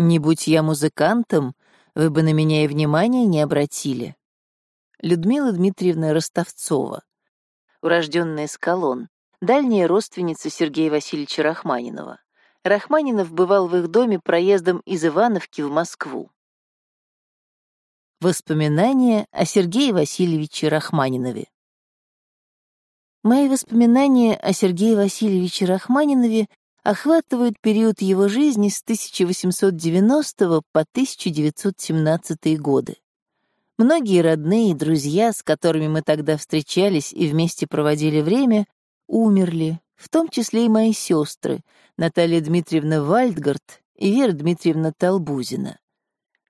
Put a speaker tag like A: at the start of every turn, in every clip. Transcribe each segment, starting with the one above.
A: Не будь я музыкантом, вы бы на меня и внимания не обратили. Людмила Дмитриевна Ростовцова, урожденная Скалон, дальняя родственница Сергея Васильевича Рахманинова. Рахманинов бывал в их доме проездом из Ивановки в Москву. Воспоминания о Сергее Васильевиче Рахманинове Мои воспоминания о Сергее Васильевиче Рахманинове охватывают период его жизни с 1890 по 1917 годы. Многие родные и друзья, с которыми мы тогда встречались и вместе проводили время, умерли, в том числе и мои сестры, Наталья Дмитриевна Вальдгард и Вера Дмитриевна Толбузина.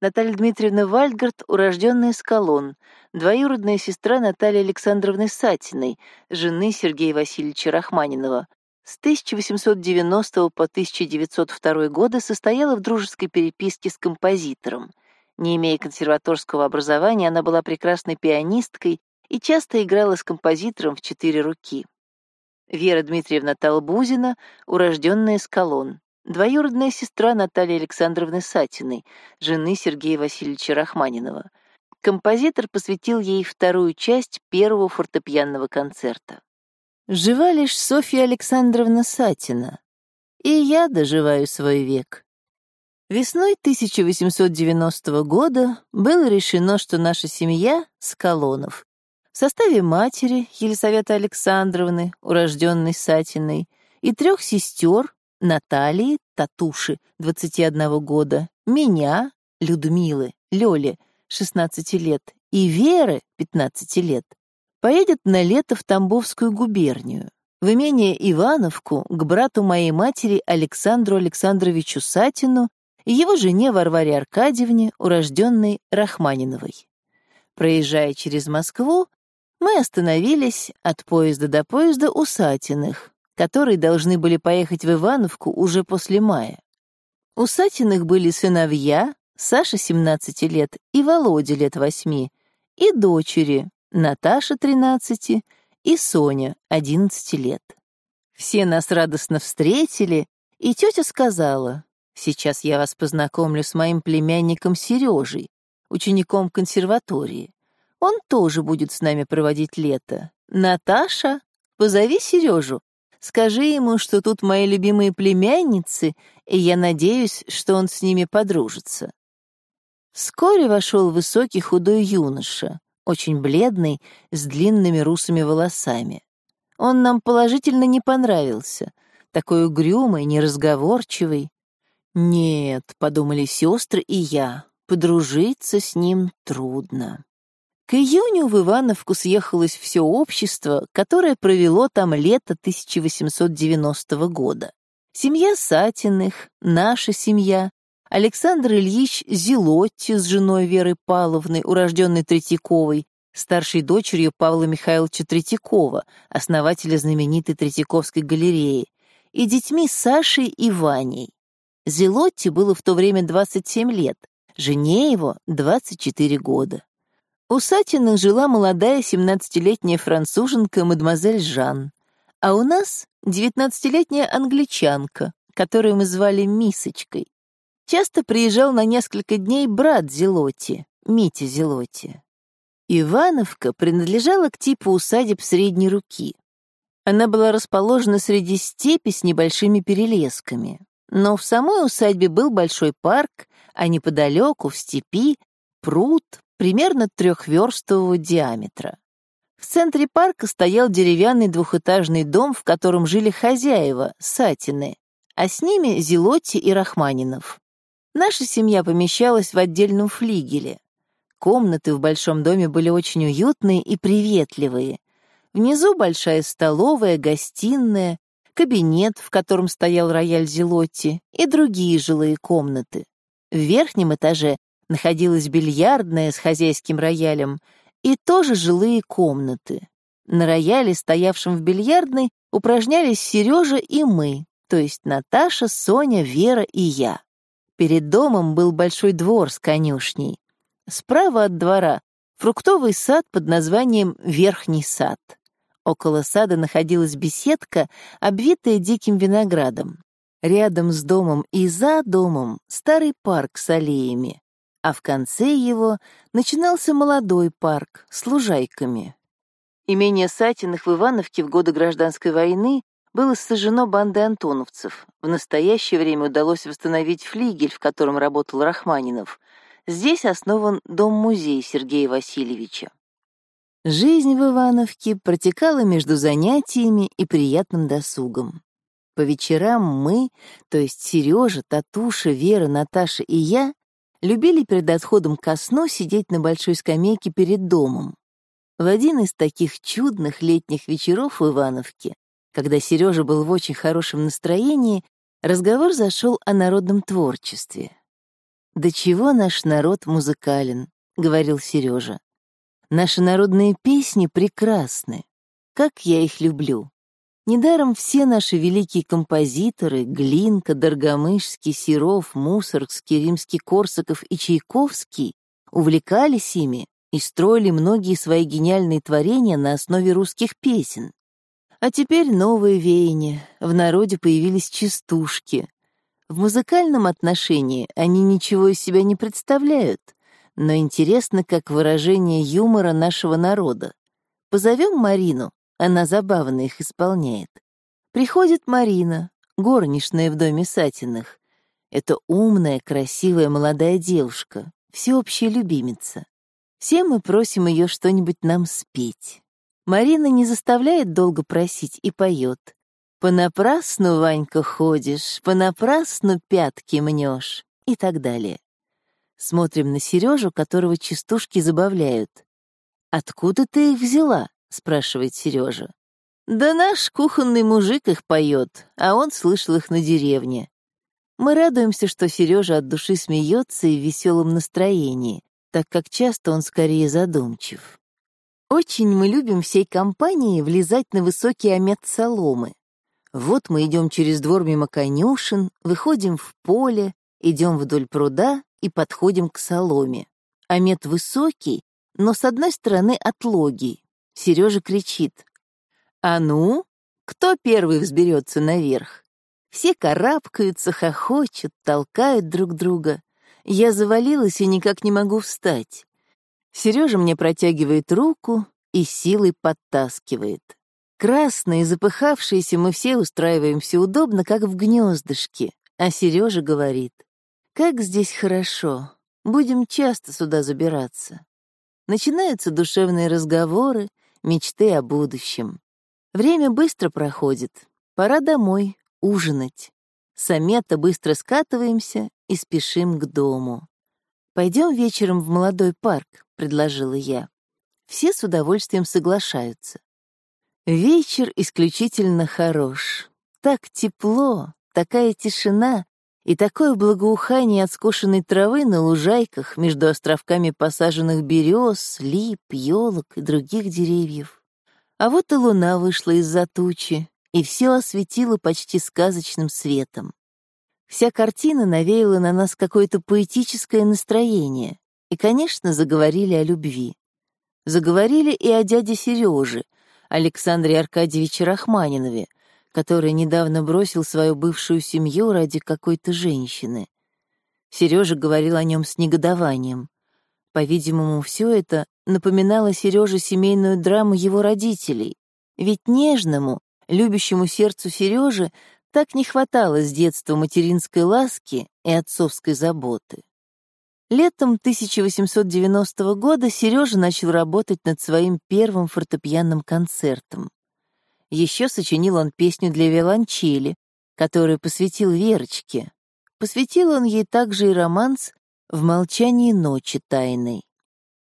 A: Наталья Дмитриевна Вальдгард, урожденная из Колонн, двоюродная сестра Натальи Александровны Сатиной, жены Сергея Васильевича Рахманинова, с 1890 по 1902 годы состояла в дружеской переписке с композитором. Не имея консерваторского образования, она была прекрасной пианисткой и часто играла с композитором в четыре руки. Вера Дмитриевна Толбузина, урожденная из Колонн, двоюродная сестра Натальи Александровны Сатиной, жены Сергея Васильевича Рахманинова. Композитор посвятил ей вторую часть первого фортепианного концерта. Жива лишь Софья Александровна Сатина. И я доживаю свой век. Весной 1890 года было решено, что наша семья — Скалонов. В составе матери Елисаветы Александровны, урожденной Сатиной, и трех сестер Натальи, Татуши, 21 года, меня, Людмилы, Лёли, 16 лет, и Веры, 15 лет, поедет на лето в Тамбовскую губернию, в имение Ивановку к брату моей матери Александру Александровичу Сатину и его жене Варваре Аркадьевне, урожденной Рахманиновой. Проезжая через Москву, мы остановились от поезда до поезда у Сатиных, которые должны были поехать в Ивановку уже после мая. У Сатиных были сыновья, Саша 17 лет и Володя лет 8, и дочери, Наташа 13 и Соня 11 лет. Все нас радостно встретили, и тетя сказала, «Сейчас я вас познакомлю с моим племянником Сережей, учеником консерватории. Он тоже будет с нами проводить лето. Наташа, позови Сережу. Скажи ему, что тут мои любимые племянницы, и я надеюсь, что он с ними подружится». Вскоре вошел высокий худой юноша очень бледный, с длинными русыми волосами. Он нам положительно не понравился, такой угрюмый, неразговорчивый. «Нет», — подумали сестры и я, — «подружиться с ним трудно». К июню в Ивановку съехалось все общество, которое провело там лето 1890 года. Семья Сатиных, наша семья, Александр Ильич Зелотти с женой Веры Павловной, урожденной Третьяковой, старшей дочерью Павла Михайловича Третьякова, основателя знаменитой Третьяковской галереи, и детьми Сашей и Ваней. Зелотти было в то время 27 лет, жене его 24 года. У Сатиных жила молодая 17-летняя француженка мадемуазель Жан, а у нас 19-летняя англичанка, которую мы звали Мисочкой. Часто приезжал на несколько дней брат Зелоти, Митя Зелоти. Ивановка принадлежала к типу усадеб средней руки. Она была расположена среди степи с небольшими перелесками. Но в самой усадьбе был большой парк, а неподалеку, в степи, пруд примерно трехверстового диаметра. В центре парка стоял деревянный двухэтажный дом, в котором жили хозяева, Сатины, а с ними Зелотти и Рахманинов. Наша семья помещалась в отдельном флигеле. Комнаты в большом доме были очень уютные и приветливые. Внизу большая столовая, гостиная, кабинет, в котором стоял рояль Зелотти, и другие жилые комнаты. В верхнем этаже находилась бильярдная с хозяйским роялем и тоже жилые комнаты. На рояле, стоявшем в бильярдной, упражнялись Сережа и мы, то есть Наташа, Соня, Вера и я. Перед домом был большой двор с конюшней. Справа от двора фруктовый сад под названием Верхний сад. Около сада находилась беседка, обвитая диким виноградом. Рядом с домом и за домом старый парк с аллеями, а в конце его начинался молодой парк с лужайками. Имение Сатиных в Ивановке в годы Гражданской войны было сожжено бандой антоновцев. В настоящее время удалось восстановить флигель, в котором работал Рахманинов. Здесь основан дом-музей Сергея Васильевича. Жизнь в Ивановке протекала между занятиями и приятным досугом. По вечерам мы, то есть Сережа, Татуша, Вера, Наташа и я, любили перед отходом ко сну сидеть на большой скамейке перед домом. В один из таких чудных летних вечеров в Ивановке когда Сережа был в очень хорошем настроении, разговор зашел о народном творчестве. «До чего наш народ музыкален», — говорил Сережа. «Наши народные песни прекрасны. Как я их люблю. Недаром все наши великие композиторы — Глинка, Доргомышский, Серов, Мусоргский, Римский-Корсаков и Чайковский — увлекались ими и строили многие свои гениальные творения на основе русских песен. А теперь новые веяния, в народе появились частушки. В музыкальном отношении они ничего из себя не представляют, но интересно как выражение юмора нашего народа. Позовем Марину, она забавно их исполняет. Приходит Марина, горничная в доме Сатиных. Это умная, красивая молодая девушка, всеобщая любимица. Все мы просим ее что-нибудь нам спеть. Марина не заставляет долго просить и поет. «Понапрасну, Ванька, ходишь, понапрасну пятки мнешь» и так далее. Смотрим на Сережу, которого частушки забавляют. «Откуда ты их взяла?» — спрашивает Сережа. «Да наш кухонный мужик их поет, а он слышал их на деревне». Мы радуемся, что Сережа от души смеется и в веселом настроении, так как часто он скорее задумчив. Очень мы любим всей компанией влезать на высокий омет соломы. Вот мы идем через двор мимо конюшен, выходим в поле, идем вдоль пруда и подходим к соломе. Омет высокий, но с одной стороны отлогий. Сережа кричит. «А ну, кто первый взберется наверх?» Все карабкаются, хохочут, толкают друг друга. Я завалилась и никак не могу встать. Сережа мне протягивает руку и силой подтаскивает. Красные, запыхавшиеся, мы все устраиваемся удобно, как в гнездышке, а Сережа говорит, «Как здесь хорошо, будем часто сюда забираться». Начинаются душевные разговоры, мечты о будущем. Время быстро проходит, пора домой, ужинать. Самета быстро скатываемся и спешим к дому. Пойдем вечером в молодой парк, предложила я. Все с удовольствием соглашаются. Вечер исключительно хорош. Так тепло, такая тишина и такое благоухание от скошенной травы на лужайках между островками посаженных берез, лип, елок и других деревьев. А вот и луна вышла из-за тучи, и все осветило почти сказочным светом. Вся картина навеяла на нас какое-то поэтическое настроение, и, конечно, заговорили о любви. Заговорили и о дяде Сереже, Александре Аркадьевиче Рахманинове, который недавно бросил свою бывшую семью ради какой-то женщины. Сережа говорил о нем с негодованием. По-видимому, все это напоминало Сереже семейную драму его родителей. Ведь нежному, любящему сердцу Сережи так не хватало с детства материнской ласки и отцовской заботы. Летом 1890 года Сережа начал работать над своим первым фортепианным концертом. Еще сочинил он песню для виолончели, которую посвятил Верочке. Посвятил он ей также и романс «В молчании ночи тайной».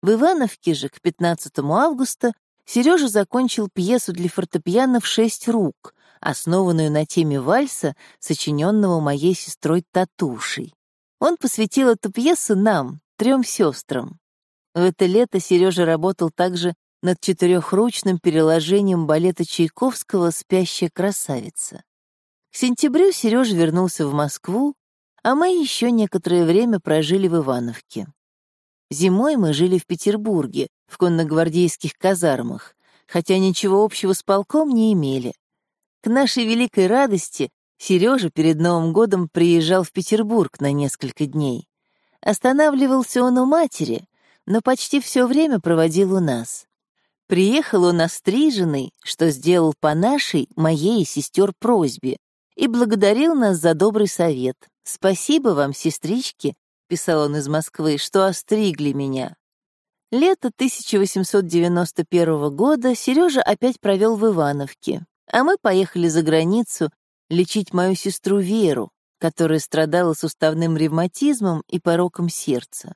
A: В Ивановке же к 15 августа Сережа закончил пьесу для фортепиано в шесть рук, основанную на теме вальса, сочиненного моей сестрой Татушей. Он посвятил эту пьесу нам, трем сестрам. В это лето Сережа работал также над четырехручным переложением балета Чайковского «Спящая красавица». К сентябрю Сережа вернулся в Москву, а мы еще некоторое время прожили в Ивановке. Зимой мы жили в Петербурге, в конногвардейских казармах, хотя ничего общего с полком не имели. К нашей великой радости Сережа перед Новым годом приезжал в Петербург на несколько дней. Останавливался он у матери, но почти все время проводил у нас. Приехал он остриженный, что сделал по нашей, моей сестер просьбе, и благодарил нас за добрый совет. «Спасибо вам, сестрички», — писал он из Москвы, — «что остригли меня». Лето 1891 года Сережа опять провел в Ивановке, а мы поехали за границу лечить мою сестру Веру, которая страдала суставным ревматизмом и пороком сердца.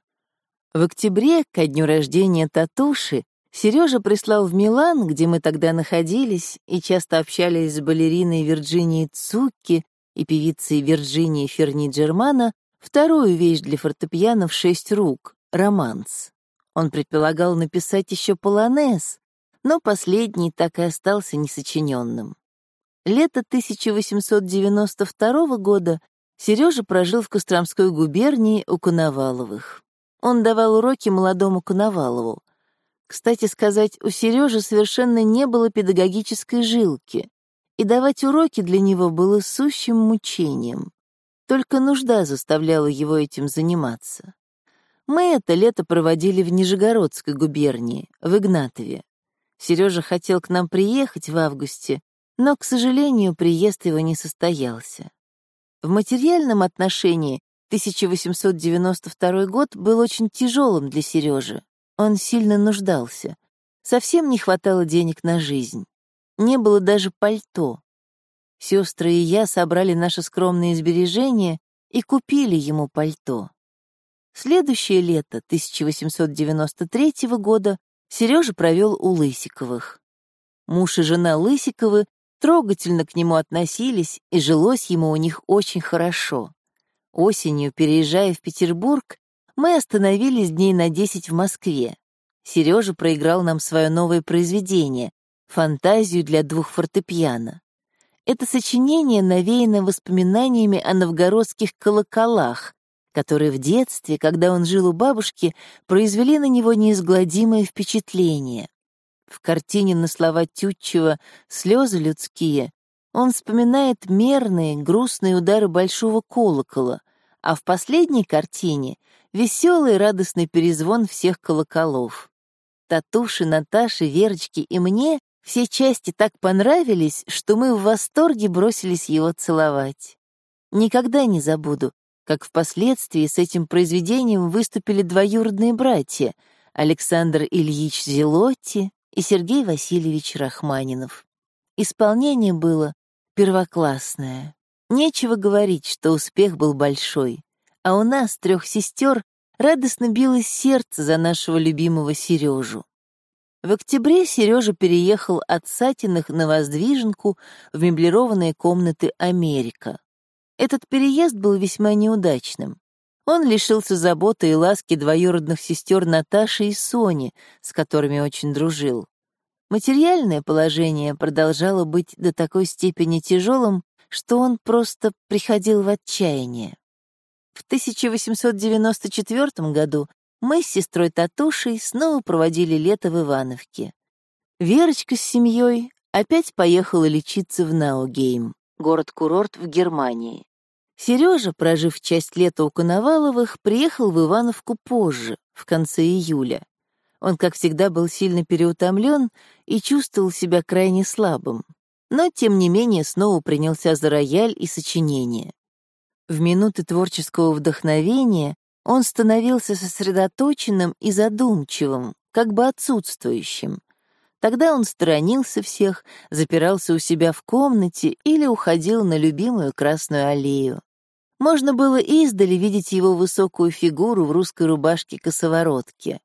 A: В октябре, ко дню рождения Татуши, Сережа прислал в Милан, где мы тогда находились и часто общались с балериной Вирджинией Цукки и певицей Вирджинии Ферни Джермана, вторую вещь для фортепиано в шесть рук — романс. Он предполагал написать еще полонез, но последний так и остался несочиненным. Лето 1892 года Сережа прожил в Костромской губернии у Коноваловых. Он давал уроки молодому Коновалову. Кстати сказать, у Сережи совершенно не было педагогической жилки, и давать уроки для него было сущим мучением. Только нужда заставляла его этим заниматься. Мы это лето проводили в Нижегородской губернии, в Игнатове. Сережа хотел к нам приехать в августе, но, к сожалению, приезд его не состоялся. В материальном отношении 1892 год был очень тяжелым для Сережи. Он сильно нуждался. Совсем не хватало денег на жизнь. Не было даже пальто. Сестры и я собрали наши скромные сбережения и купили ему пальто. Следующее лето 1893 года Сережа провел у Лысиковых. Муж и жена Лысиковы трогательно к нему относились, и жилось ему у них очень хорошо. Осенью, переезжая в Петербург, мы остановились дней на десять в Москве. Сережа проиграл нам свое новое произведение — «Фантазию для двух фортепиано». Это сочинение навеяно воспоминаниями о новгородских колоколах, которые в детстве, когда он жил у бабушки, произвели на него неизгладимое впечатление. В картине на слова Тютчева «Слезы людские» он вспоминает мерные, грустные удары большого колокола, а в последней картине — веселый радостный перезвон всех колоколов. Татуши, Наташи, Верочке и мне все части так понравились, что мы в восторге бросились его целовать. Никогда не забуду, как впоследствии с этим произведением выступили двоюродные братья Александр Ильич Зелотти и Сергей Васильевич Рахманинов. Исполнение было первоклассное. Нечего говорить, что успех был большой, а у нас, трех сестер, радостно билось сердце за нашего любимого Сережу. В октябре Сережа переехал от Сатиных на Воздвиженку в меблированные комнаты «Америка». Этот переезд был весьма неудачным. Он лишился заботы и ласки двоюродных сестер Наташи и Сони, с которыми очень дружил. Материальное положение продолжало быть до такой степени тяжелым, что он просто приходил в отчаяние. В 1894 году мы с сестрой Татушей снова проводили лето в Ивановке. Верочка с семьей опять поехала лечиться в Наугейм, город-курорт в Германии. Сережа, прожив часть лета у Коноваловых, приехал в Ивановку позже, в конце июля. Он, как всегда, был сильно переутомлен и чувствовал себя крайне слабым но, тем не менее, снова принялся за рояль и сочинение. В минуты творческого вдохновения он становился сосредоточенным и задумчивым, как бы отсутствующим. Тогда он сторонился всех, запирался у себя в комнате или уходил на любимую Красную аллею. Можно было издали видеть его высокую фигуру в русской рубашке-косоворотке.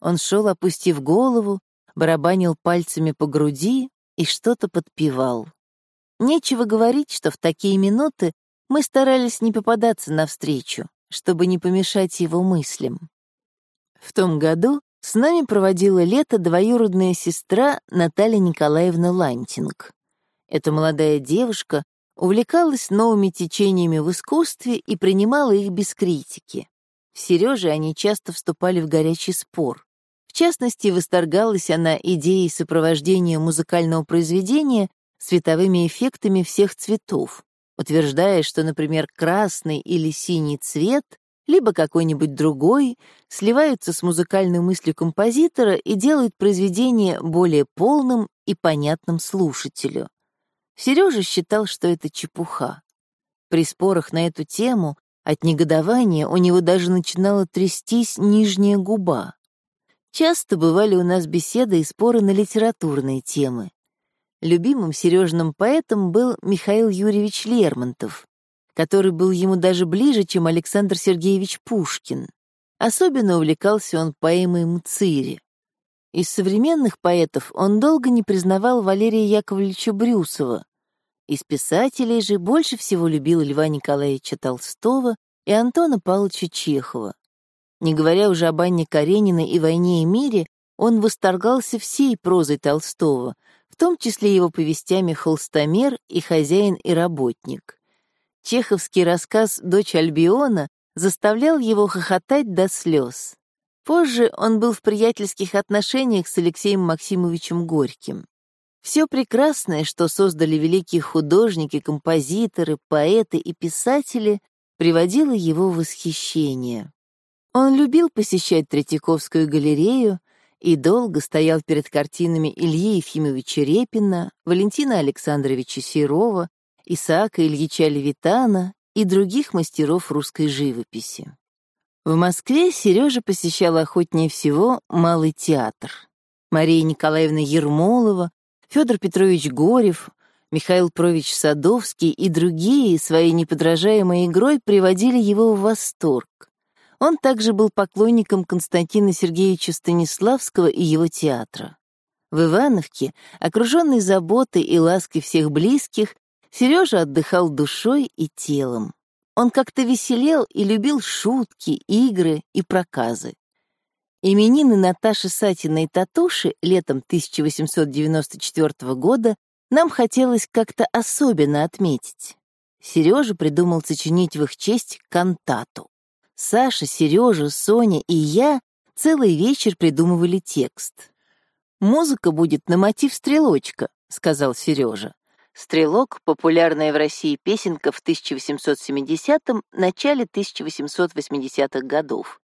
A: Он шел, опустив голову, барабанил пальцами по груди, и что-то подпевал. Нечего говорить, что в такие минуты мы старались не попадаться навстречу, чтобы не помешать его мыслям. В том году с нами проводила лето двоюродная сестра Наталья Николаевна Лантинг. Эта молодая девушка увлекалась новыми течениями в искусстве и принимала их без критики. В Сереже они часто вступали в горячий спор частности, восторгалась она идеей сопровождения музыкального произведения световыми эффектами всех цветов. утверждая, что, например, красный или синий цвет, либо какой-нибудь другой, сливаются с музыкальной мыслью композитора и делают произведение более полным и понятным слушателю. Сережа считал, что это чепуха. При спорах на эту тему от негодования у него даже начинала трястись нижняя губа. Часто бывали у нас беседы и споры на литературные темы. Любимым Сережным поэтом был Михаил Юрьевич Лермонтов, который был ему даже ближе, чем Александр Сергеевич Пушкин. Особенно увлекался он поэмой Мцири. Из современных поэтов он долго не признавал Валерия Яковлевича Брюсова. Из писателей же больше всего любил Льва Николаевича Толстого и Антона Павловича Чехова. Не говоря уже об Анне Карениной и «Войне и мире», он восторгался всей прозой Толстого, в том числе его повестями «Холстомер» и «Хозяин и работник». Чеховский рассказ «Дочь Альбиона» заставлял его хохотать до слез. Позже он был в приятельских отношениях с Алексеем Максимовичем Горьким. Все прекрасное, что создали великие художники, композиторы, поэты и писатели, приводило его в восхищение. Он любил посещать Третьяковскую галерею и долго стоял перед картинами Ильи Ефимовича Репина, Валентина Александровича Серова, Исаака Ильича Левитана и других мастеров русской живописи. В Москве Сережа посещал охотнее всего Малый театр. Мария Николаевна Ермолова, Федор Петрович Горев, Михаил Прович Садовский и другие своей неподражаемой игрой приводили его в восторг. Он также был поклонником Константина Сергеевича Станиславского и его театра. В Ивановке, окруженный заботой и лаской всех близких, Сережа отдыхал душой и телом. Он как-то веселел и любил шутки, игры и проказы. Именины Наташи Сатиной Татуши летом 1894 года нам хотелось как-то особенно отметить. Сережа придумал сочинить в их честь кантату. Саша, Сережа, Соня и я целый вечер придумывали текст. «Музыка будет на мотив «Стрелочка», — сказал Сережа. «Стрелок» — популярная в России песенка в 1870-м, начале 1880-х годов.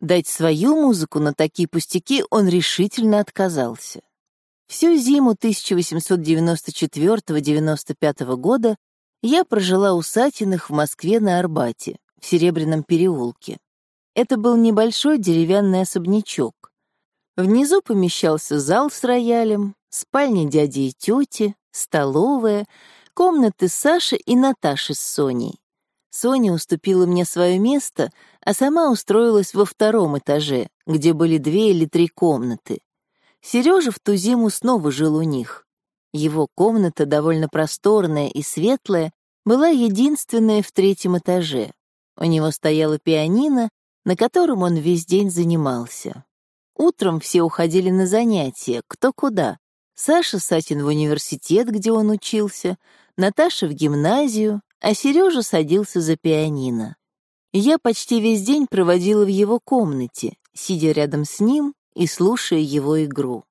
A: Дать свою музыку на такие пустяки он решительно отказался. Всю зиму 1894-95 года я прожила у Сатиных в Москве на Арбате в Серебряном переулке. Это был небольшой деревянный особнячок. Внизу помещался зал с роялем, спальня дяди и тети, столовая, комнаты Саши и Наташи с Соней. Соня уступила мне свое место, а сама устроилась во втором этаже, где были две или три комнаты. Сережа в ту зиму снова жил у них. Его комната, довольно просторная и светлая, была единственная в третьем этаже. У него стояла пианино, на котором он весь день занимался. Утром все уходили на занятия, кто куда. Саша Сатин в университет, где он учился, Наташа в гимназию, а Сережа садился за пианино. Я почти весь день проводила в его комнате, сидя рядом с ним и слушая его игру.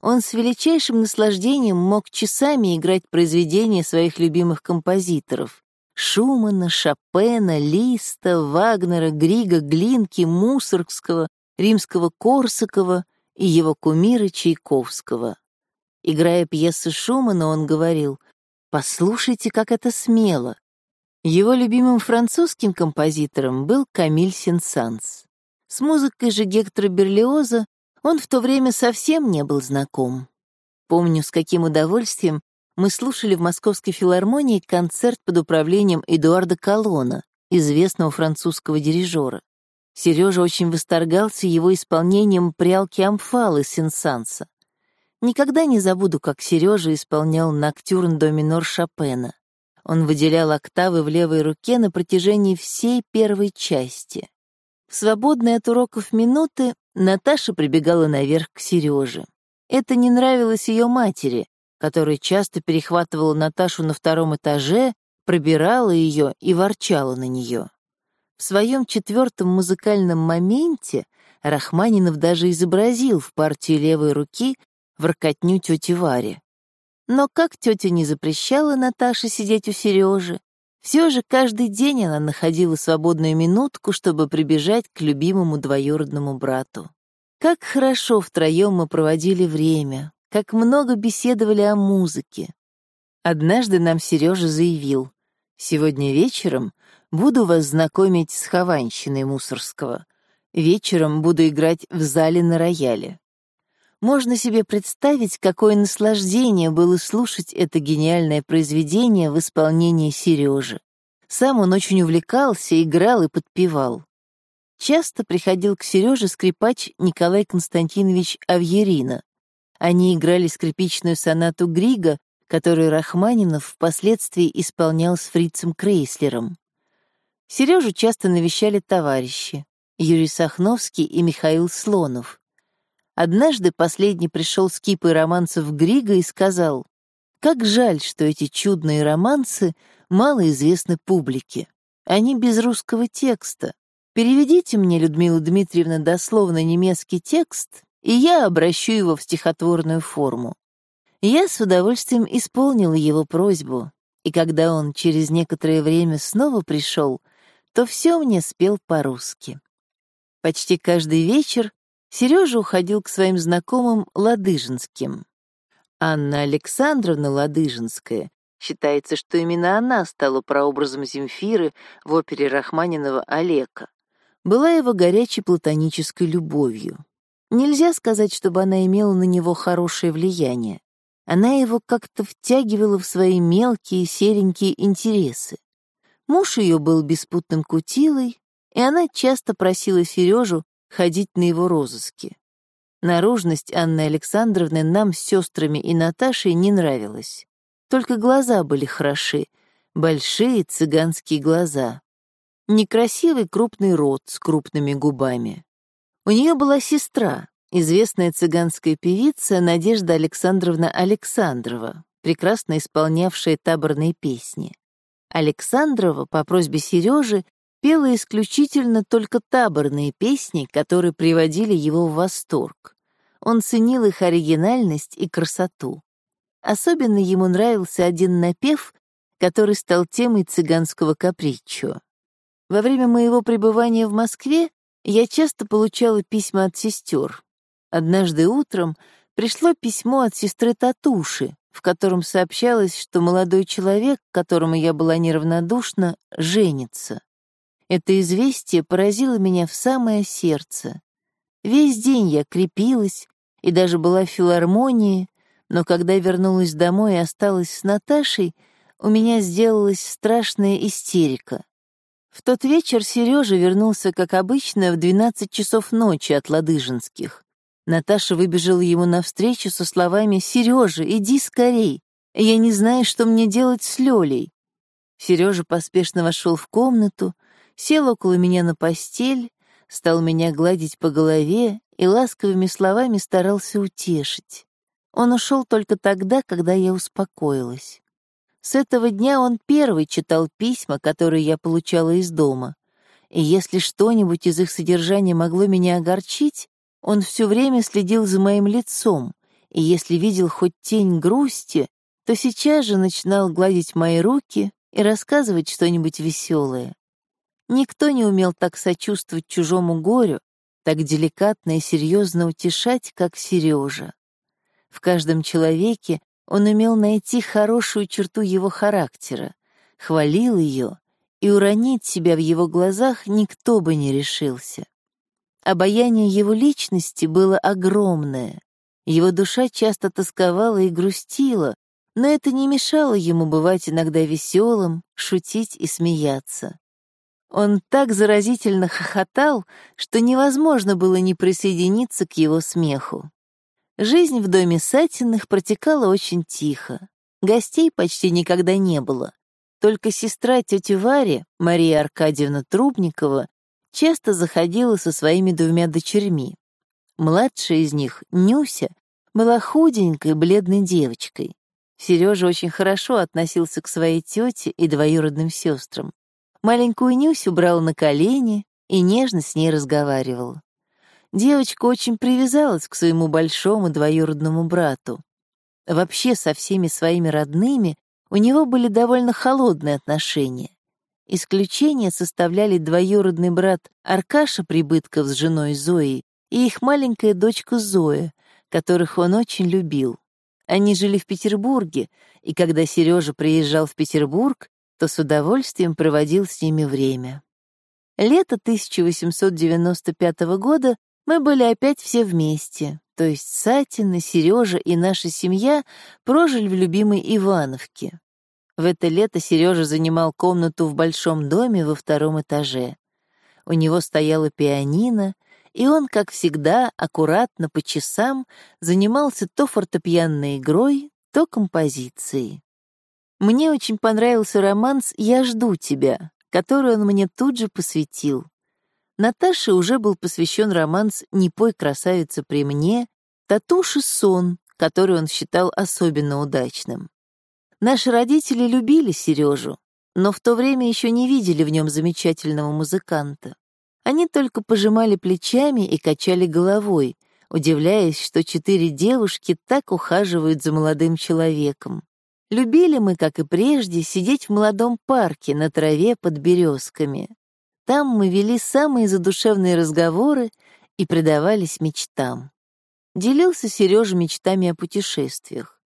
A: Он с величайшим наслаждением мог часами играть произведения своих любимых композиторов, Шумана, Шопена, Листа, Вагнера, Грига, Глинки, Мусоргского, Римского-Корсакова и его кумира Чайковского. Играя пьесы Шумана, он говорил, «Послушайте, как это смело». Его любимым французским композитором был Камиль Сен-Санс. С музыкой же Гектора Берлиоза он в то время совсем не был знаком. Помню, с каким удовольствием мы слушали в Московской филармонии концерт под управлением Эдуарда Колона, известного французского дирижера. Сережа очень восторгался его исполнением прялки Амфалы Сенсанса. Никогда не забуду, как Сережа исполнял ноктюрн до минор Шопена. Он выделял октавы в левой руке на протяжении всей первой части. В свободные от уроков минуты Наташа прибегала наверх к Сереже. Это не нравилось ее матери, которая часто перехватывала Наташу на втором этаже, пробирала ее и ворчала на нее. В своем четвертом музыкальном моменте Рахманинов даже изобразил в партии левой руки воркотню тети Вари. Но как тетя не запрещала Наташе сидеть у Сережи, Все же каждый день она находила свободную минутку, чтобы прибежать к любимому двоюродному брату. Как хорошо втроем мы проводили время, как много беседовали о музыке. Однажды нам Сережа заявил, «Сегодня вечером буду вас знакомить с Хованщиной Мусорского. Вечером буду играть в зале на рояле. Можно себе представить, какое наслаждение было слушать это гениальное произведение в исполнении Сережи. Сам он очень увлекался, играл и подпевал. Часто приходил к Сереже скрипач Николай Константинович Авьерина. Они играли скрипичную сонату Грига, которую Рахманинов впоследствии исполнял с фрицем Крейслером. Сережу часто навещали товарищи Юрий Сахновский и Михаил Слонов. Однажды последний пришел с кипой романсов Грига и сказал, «Как жаль, что эти чудные романсы мало известны публике. Они без русского текста. Переведите мне, Людмила Дмитриевна, дословно немецкий текст, и я обращу его в стихотворную форму». Я с удовольствием исполнила его просьбу, и когда он через некоторое время снова пришел, то все мне спел по-русски. Почти каждый вечер Сережа уходил к своим знакомым Ладыжинским. Анна Александровна Ладыжинская считается, что именно она стала прообразом Земфиры в опере Рахманинова «Олега». Была его горячей платонической любовью. Нельзя сказать, чтобы она имела на него хорошее влияние. Она его как-то втягивала в свои мелкие серенькие интересы. Муж ее был беспутным кутилой, и она часто просила Сережу ходить на его розыски. Наружность Анны Александровны нам с сестрами и Наташей не нравилась. Только глаза были хороши, большие цыганские глаза. Некрасивый крупный рот с крупными губами. У нее была сестра, известная цыганская певица Надежда Александровна Александрова, прекрасно исполнявшая таборные песни. Александрова по просьбе Сережи пела исключительно только таборные песни, которые приводили его в восторг. Он ценил их оригинальность и красоту. Особенно ему нравился один напев, который стал темой цыганского каприччо. Во время моего пребывания в Москве я часто получала письма от сестер. Однажды утром пришло письмо от сестры Татуши, в котором сообщалось, что молодой человек, к которому я была неравнодушна, женится. Это известие поразило меня в самое сердце. Весь день я крепилась и даже была в филармонии, но когда вернулась домой и осталась с Наташей, у меня сделалась страшная истерика. В тот вечер Сережа вернулся, как обычно, в 12 часов ночи от Ладыжинских. Наташа выбежала ему навстречу со словами «Сережа, иди скорей! Я не знаю, что мне делать с Лёлей». Сережа поспешно вошел в комнату, сел около меня на постель, стал меня гладить по голове и ласковыми словами старался утешить. Он ушел только тогда, когда я успокоилась. С этого дня он первый читал письма, которые я получала из дома. И если что-нибудь из их содержания могло меня огорчить, он все время следил за моим лицом, и если видел хоть тень грусти, то сейчас же начинал гладить мои руки и рассказывать что-нибудь веселое. Никто не умел так сочувствовать чужому горю, так деликатно и серьезно утешать, как Сережа. В каждом человеке он умел найти хорошую черту его характера, хвалил ее, и уронить себя в его глазах никто бы не решился. Обаяние его личности было огромное. Его душа часто тосковала и грустила, но это не мешало ему бывать иногда веселым, шутить и смеяться. Он так заразительно хохотал, что невозможно было не присоединиться к его смеху. Жизнь в доме Сатиных протекала очень тихо. Гостей почти никогда не было. Только сестра тети Вари, Мария Аркадьевна Трубникова, часто заходила со своими двумя дочерьми. Младшая из них, Нюся, была худенькой, бледной девочкой. Сережа очень хорошо относился к своей тете и двоюродным сестрам. Маленькую Нюсю брал на колени и нежно с ней разговаривал. Девочка очень привязалась к своему большому двоюродному брату. Вообще со всеми своими родными у него были довольно холодные отношения. Исключение составляли двоюродный брат Аркаша Прибытков с женой Зоей и их маленькая дочка Зоя, которых он очень любил. Они жили в Петербурге, и когда Сережа приезжал в Петербург, то с удовольствием проводил с ними время. Лето 1895 года мы были опять все вместе, то есть Сатина, Сережа и наша семья прожили в любимой Ивановке. В это лето Сережа занимал комнату в большом доме во втором этаже. У него стояла пианино, и он, как всегда, аккуратно по часам занимался то фортепианной игрой, то композицией. Мне очень понравился романс «Я жду тебя», который он мне тут же посвятил. Наташе уже был посвящен романс «Не пой, красавица, при мне», Татуши «Сон», который он считал особенно удачным. Наши родители любили Сережу, но в то время еще не видели в нем замечательного музыканта. Они только пожимали плечами и качали головой, удивляясь, что четыре девушки так ухаживают за молодым человеком. Любили мы, как и прежде, сидеть в молодом парке на траве под березками. Там мы вели самые задушевные разговоры и предавались мечтам. Делился Сережа мечтами о путешествиях.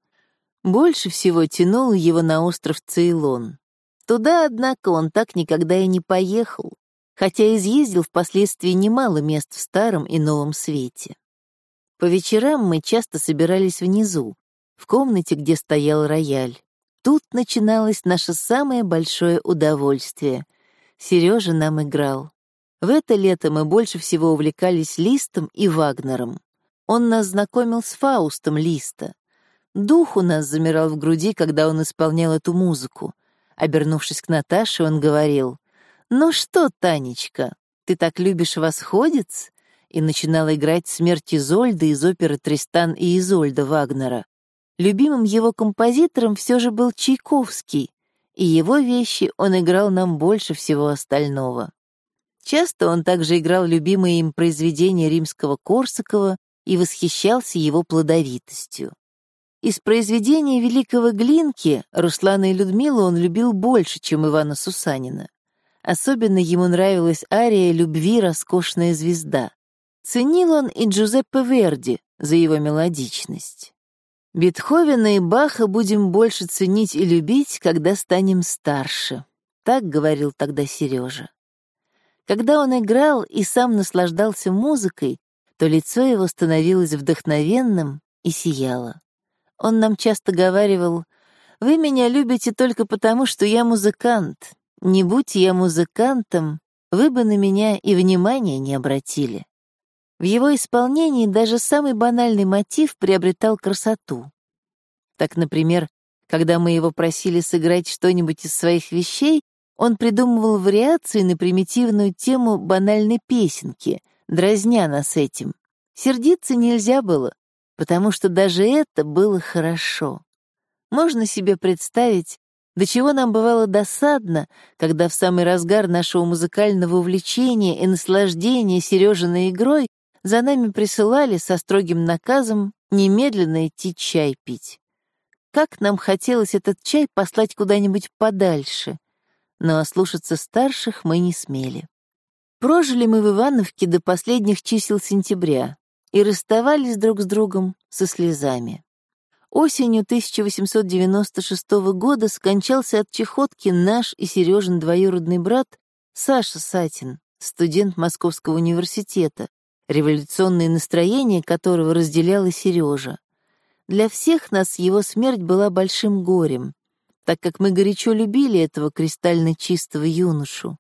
A: Больше всего тянул его на остров Цейлон. Туда, однако, он так никогда и не поехал, хотя изъездил впоследствии немало мест в Старом и Новом Свете. По вечерам мы часто собирались внизу, в комнате, где стоял рояль. Тут начиналось наше самое большое удовольствие. Сережа нам играл. В это лето мы больше всего увлекались Листом и Вагнером. Он нас знакомил с Фаустом Листа. Дух у нас замирал в груди, когда он исполнял эту музыку. Обернувшись к Наташе, он говорил, «Ну что, Танечка, ты так любишь восходец?» и начинал играть «Смерть Изольды» из оперы «Тристан и Изольда» Вагнера. Любимым его композитором все же был Чайковский, и его вещи он играл нам больше всего остального. Часто он также играл любимые им произведения римского Корсакова и восхищался его плодовитостью. Из произведения великого Глинки Руслана и Людмилу он любил больше, чем Ивана Сусанина. Особенно ему нравилась ария «Любви роскошная звезда». Ценил он и Джузеппе Верди за его мелодичность. Бетховена и Баха будем больше ценить и любить, когда станем старше. Так говорил тогда Сережа. Когда он играл и сам наслаждался музыкой, то лицо его становилось вдохновенным и сияло. Он нам часто говаривал, «Вы меня любите только потому, что я музыкант, не будь я музыкантом, вы бы на меня и внимания не обратили. В его исполнении даже самый банальный мотив приобретал красоту. Так, например, когда мы его просили сыграть что-нибудь из своих вещей, он придумывал вариации на примитивную тему банальной песенки, дразня нас этим. Сердиться нельзя было, потому что даже это было хорошо. Можно себе представить, до чего нам бывало досадно, когда в самый разгар нашего музыкального увлечения и наслаждения Сережиной игрой за нами присылали со строгим наказом немедленно идти чай пить. Как нам хотелось этот чай послать куда-нибудь подальше, но ослушаться старших мы не смели. Прожили мы в Ивановке до последних чисел сентября и расставались друг с другом со слезами. Осенью 1896 года скончался от чехотки наш и Сережин двоюродный брат Саша Сатин, студент Московского университета, революционные настроения которого разделял и Сережа. Для всех нас его смерть была большим горем, так как мы горячо любили этого кристально чистого юношу.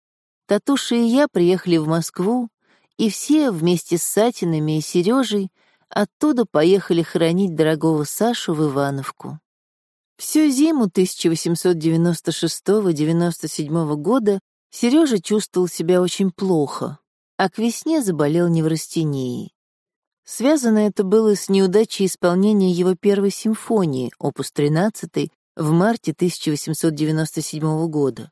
A: Татуша и я приехали в Москву, и все вместе с Сатинами и Сережей Оттуда поехали хоронить дорогого Сашу в Ивановку. Всю зиму 1896-97 года Сережа чувствовал себя очень плохо, а к весне заболел неврастенией. Связано это было с неудачей исполнения его первой симфонии, опус 13, в марте 1897 года.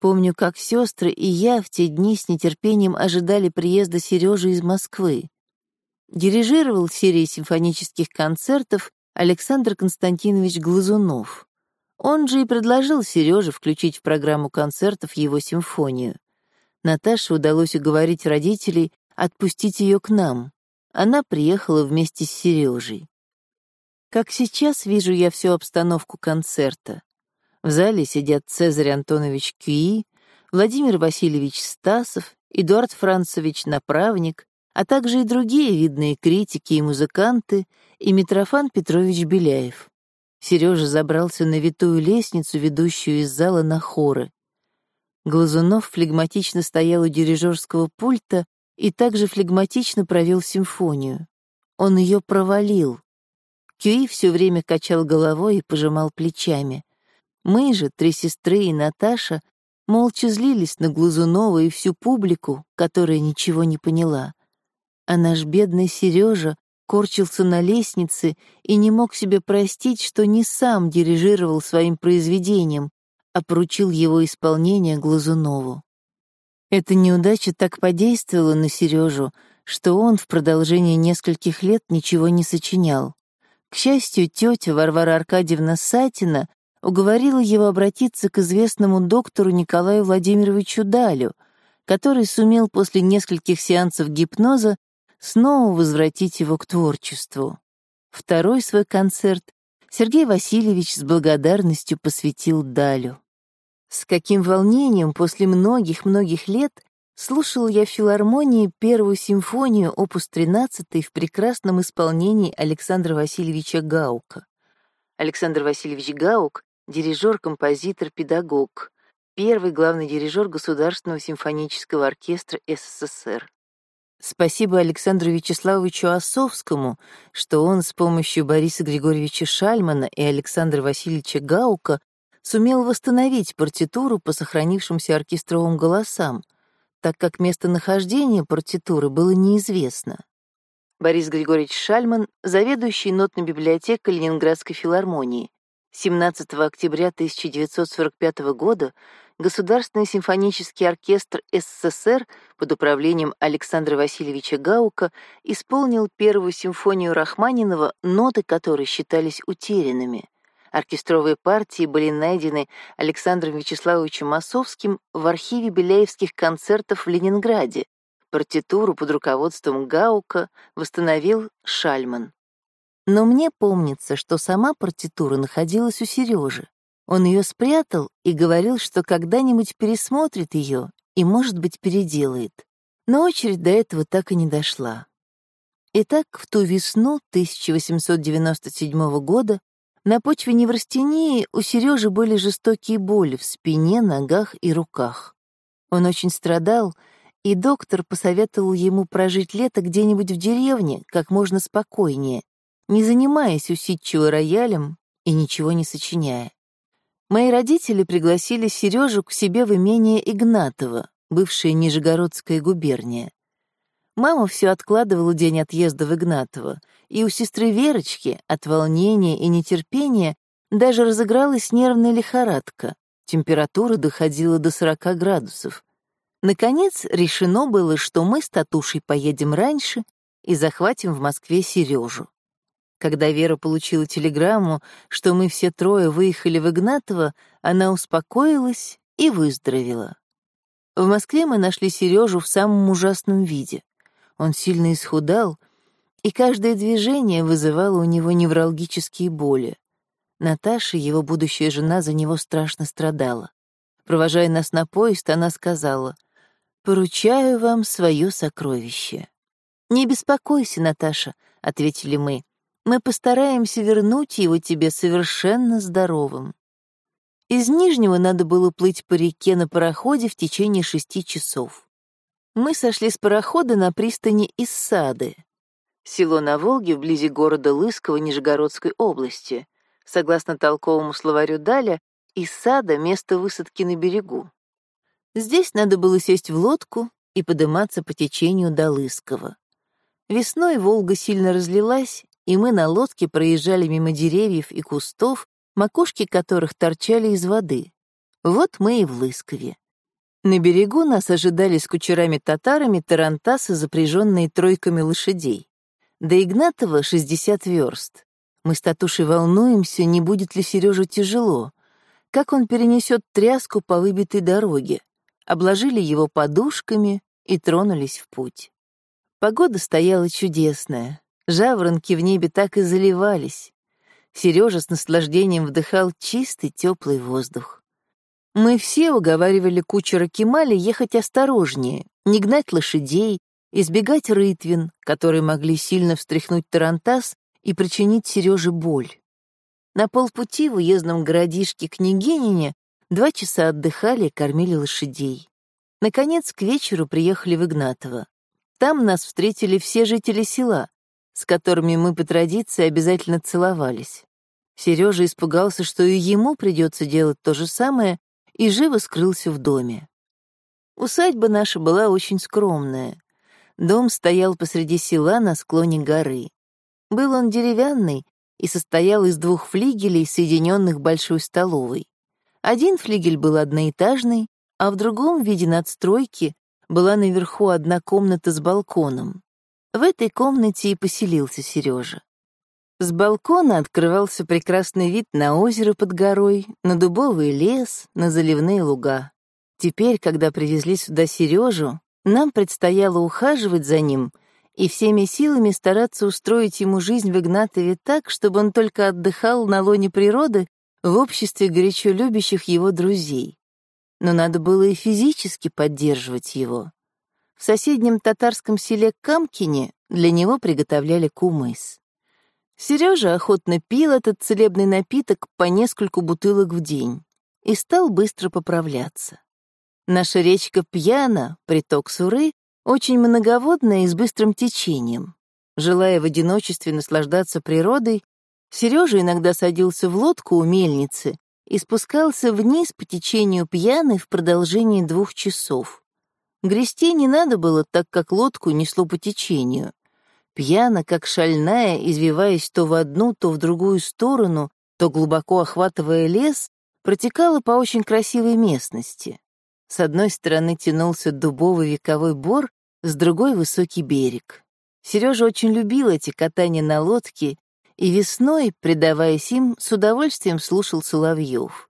A: Помню, как сестры и я в те дни с нетерпением ожидали приезда Сережи из Москвы. Дирижировал серией симфонических концертов Александр Константинович Глазунов. Он же и предложил Сереже включить в программу концертов его симфонию. Наташе удалось уговорить родителей отпустить ее к нам. Она приехала вместе с Сережей. Как сейчас вижу я всю обстановку концерта. В зале сидят Цезарь Антонович Кюи, Владимир Васильевич Стасов, Эдуард Францевич Направник, а также и другие видные критики и музыканты, и Митрофан Петрович Беляев. Сережа забрался на витую лестницу, ведущую из зала на хоры. Глазунов флегматично стоял у дирижерского пульта и также флегматично провел симфонию. Он ее провалил. Кюи все время качал головой и пожимал плечами. Мы же, три сестры и Наташа, молча злились на Глазунова и всю публику, которая ничего не поняла. А наш бедный Сережа корчился на лестнице и не мог себе простить, что не сам дирижировал своим произведением, а поручил его исполнение Глазунову. Эта неудача так подействовала на Сережу, что он в продолжении нескольких лет ничего не сочинял. К счастью, тетя Варвара Аркадьевна Сатина уговорила его обратиться к известному доктору Николаю Владимировичу Далю, который сумел после нескольких сеансов гипноза снова возвратить его к творчеству. Второй свой концерт Сергей Васильевич с благодарностью посвятил Далю. С каким волнением после многих-многих лет слушал я в филармонии первую симфонию опус 13 в прекрасном исполнении Александра Васильевича Гаука. Александр Васильевич Гаук — дирижер, композитор, педагог, первый главный дирижер Государственного симфонического оркестра СССР. Спасибо Александру Вячеславовичу Осовскому, что он с помощью Бориса Григорьевича Шальмана и Александра Васильевича Гаука сумел восстановить партитуру по сохранившимся оркестровым голосам, так как местонахождение партитуры было неизвестно. Борис Григорьевич Шальман, заведующий нотной библиотекой Ленинградской филармонии, 17 октября 1945 года Государственный симфонический оркестр СССР под управлением Александра Васильевича Гаука исполнил первую симфонию Рахманинова, ноты которой считались утерянными. Оркестровые партии были найдены Александром Вячеславовичем Масовским в архиве Беляевских концертов в Ленинграде. Партитуру под руководством Гаука восстановил Шальман. Но мне помнится, что сама партитура находилась у Сережи. Он ее спрятал и говорил, что когда-нибудь пересмотрит ее и, может быть, переделает. Но очередь до этого так и не дошла. Итак, в ту весну 1897 года на почве неврастении у Сережи были жестокие боли в спине, ногах и руках. Он очень страдал, и доктор посоветовал ему прожить лето где-нибудь в деревне как можно спокойнее, не занимаясь усидчиво роялем и ничего не сочиняя. Мои родители пригласили Сережу к себе в имение Игнатова, бывшая Нижегородская губерния. Мама все откладывала день отъезда в Игнатово, и у сестры Верочки от волнения и нетерпения даже разыгралась нервная лихорадка. Температура доходила до 40 градусов. Наконец, решено было, что мы с Татушей поедем раньше и захватим в Москве Сережу. Когда Вера получила телеграмму, что мы все трое выехали в Игнатово, она успокоилась и выздоровела. В Москве мы нашли Сережу в самом ужасном виде. Он сильно исхудал, и каждое движение вызывало у него невралгические боли. Наташа, его будущая жена, за него страшно страдала. Провожая нас на поезд, она сказала, «Поручаю вам свое сокровище». «Не беспокойся, Наташа», — ответили мы мы постараемся вернуть его тебе совершенно здоровым. Из Нижнего надо было плыть по реке на пароходе в течение шести часов. Мы сошли с парохода на пристани Иссады, село на Волге вблизи города Лысково Нижегородской области. Согласно толковому словарю Даля, Иссада — место высадки на берегу. Здесь надо было сесть в лодку и подниматься по течению до Лысково. Весной Волга сильно разлилась, и мы на лодке проезжали мимо деревьев и кустов, макушки которых торчали из воды. Вот мы и в Лыскове. На берегу нас ожидали с кучерами-татарами тарантасы, запряженные тройками лошадей. До Игнатова 60 верст. Мы с Татушей волнуемся, не будет ли Сережа тяжело. как он перенесет тряску по выбитой дороге, обложили его подушками и тронулись в путь. Погода стояла чудесная, жаворонки в небе так и заливались. Сережа с наслаждением вдыхал чистый теплый воздух. Мы все уговаривали кучера Кемали ехать осторожнее, не гнать лошадей, избегать рытвин, которые могли сильно встряхнуть тарантас и причинить Сереже боль. На полпути в уездном городишке Княгинине два часа отдыхали и кормили лошадей. Наконец, к вечеру приехали в Игнатово. Там нас встретили все жители села, с которыми мы по традиции обязательно целовались. Сережа испугался, что и ему придется делать то же самое, и живо скрылся в доме. Усадьба наша была очень скромная. Дом стоял посреди села на склоне горы. Был он деревянный и состоял из двух флигелей, соединенных большой столовой. Один флигель был одноэтажный, а в другом, в виде надстройки, была наверху одна комната с балконом. В этой комнате и поселился Сережа. С балкона открывался прекрасный вид на озеро под горой, на дубовый лес, на заливные луга. Теперь, когда привезли сюда Сережу, нам предстояло ухаживать за ним и всеми силами стараться устроить ему жизнь в Игнатове так, чтобы он только отдыхал на лоне природы в обществе горячо любящих его друзей. Но надо было и физически поддерживать его. В соседнем татарском селе Камкине для него приготовляли кумыс. Сережа охотно пил этот целебный напиток по нескольку бутылок в день и стал быстро поправляться. Наша речка Пьяна, приток Суры, очень многоводная и с быстрым течением. Желая в одиночестве наслаждаться природой, Сережа иногда садился в лодку у мельницы и спускался вниз по течению Пьяны в продолжении двух часов. Грести не надо было, так как лодку несло по течению. Пьяна, как шальная, извиваясь то в одну, то в другую сторону, то глубоко охватывая лес, протекала по очень красивой местности. С одной стороны тянулся дубовый вековой бор, с другой — высокий берег. Сережа очень любил эти катания на лодке и весной, предаваясь им, с удовольствием слушал соловьев.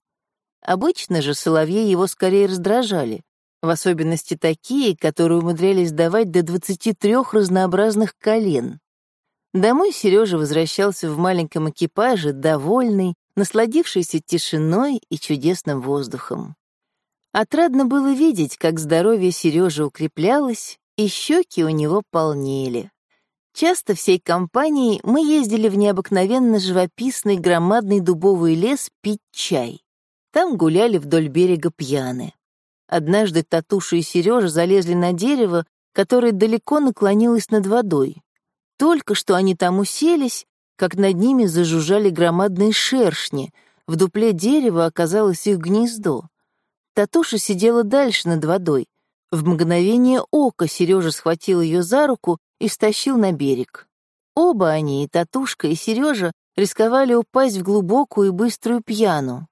A: Обычно же соловьи его скорее раздражали, в особенности такие, которые умудрялись давать до 23 разнообразных колен. Домой Сережа возвращался в маленьком экипаже, довольный, насладившийся тишиной и чудесным воздухом. Отрадно было видеть, как здоровье Сережи укреплялось, и щеки у него полнели. Часто всей компанией мы ездили в необыкновенно живописный громадный дубовый лес пить чай. Там гуляли вдоль берега пьяны. Однажды Татуша и Сережа залезли на дерево, которое далеко наклонилось над водой. Только что они там уселись, как над ними зажужжали громадные шершни. В дупле дерева оказалось их гнездо. Татуша сидела дальше над водой. В мгновение ока Сережа схватил ее за руку и стащил на берег. Оба они, и Татушка, и Сережа, рисковали упасть в глубокую и быструю пьяну.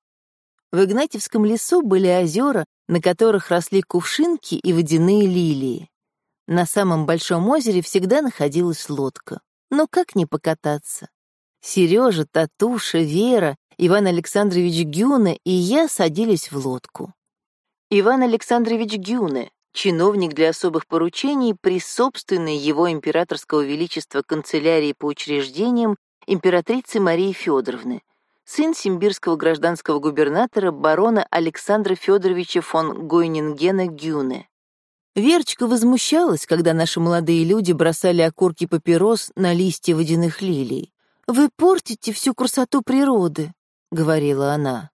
A: В Игнатьевском лесу были озера, на которых росли кувшинки и водяные лилии. На самом большом озере всегда находилась лодка. Но как не покататься? Сережа, Татуша, Вера, Иван Александрович Гюне и я садились в лодку. Иван Александрович Гюне, чиновник для особых поручений при собственной его императорского величества канцелярии по учреждениям императрицы Марии Федоровны, сын симбирского гражданского губернатора барона Александра Федоровича фон Гойнингена Гюне. Верочка возмущалась, когда наши молодые люди бросали окурки папирос на листья водяных лилий. «Вы портите всю красоту природы», — говорила она.